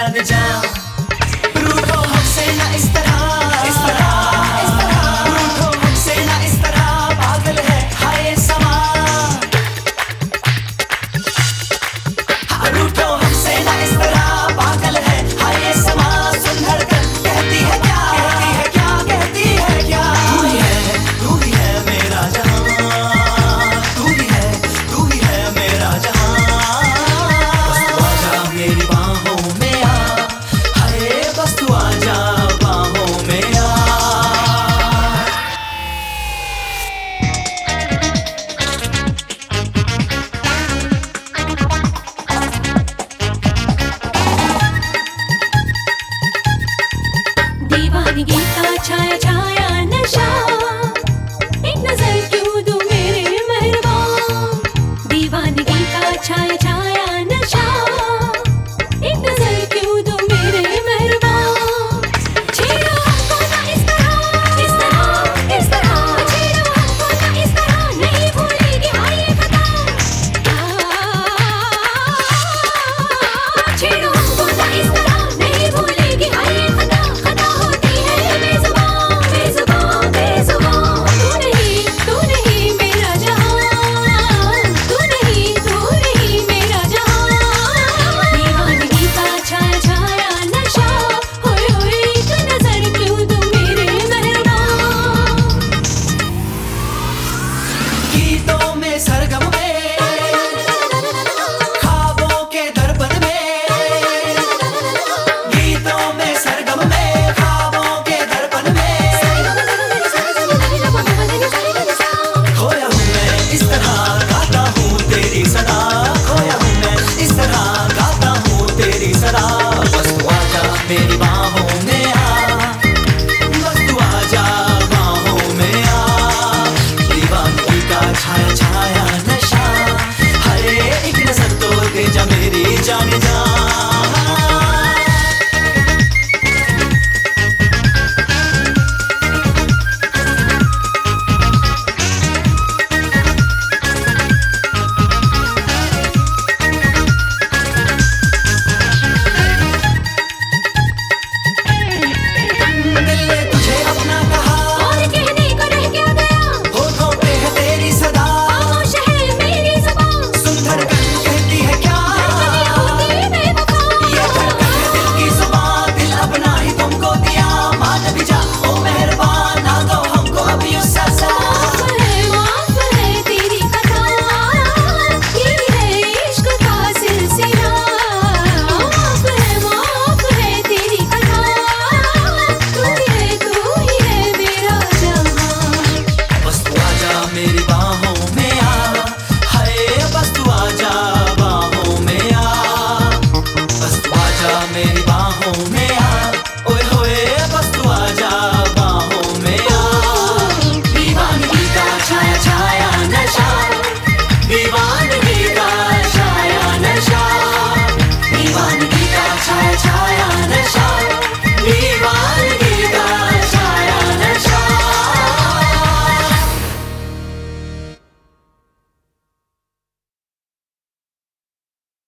shut it down. moment.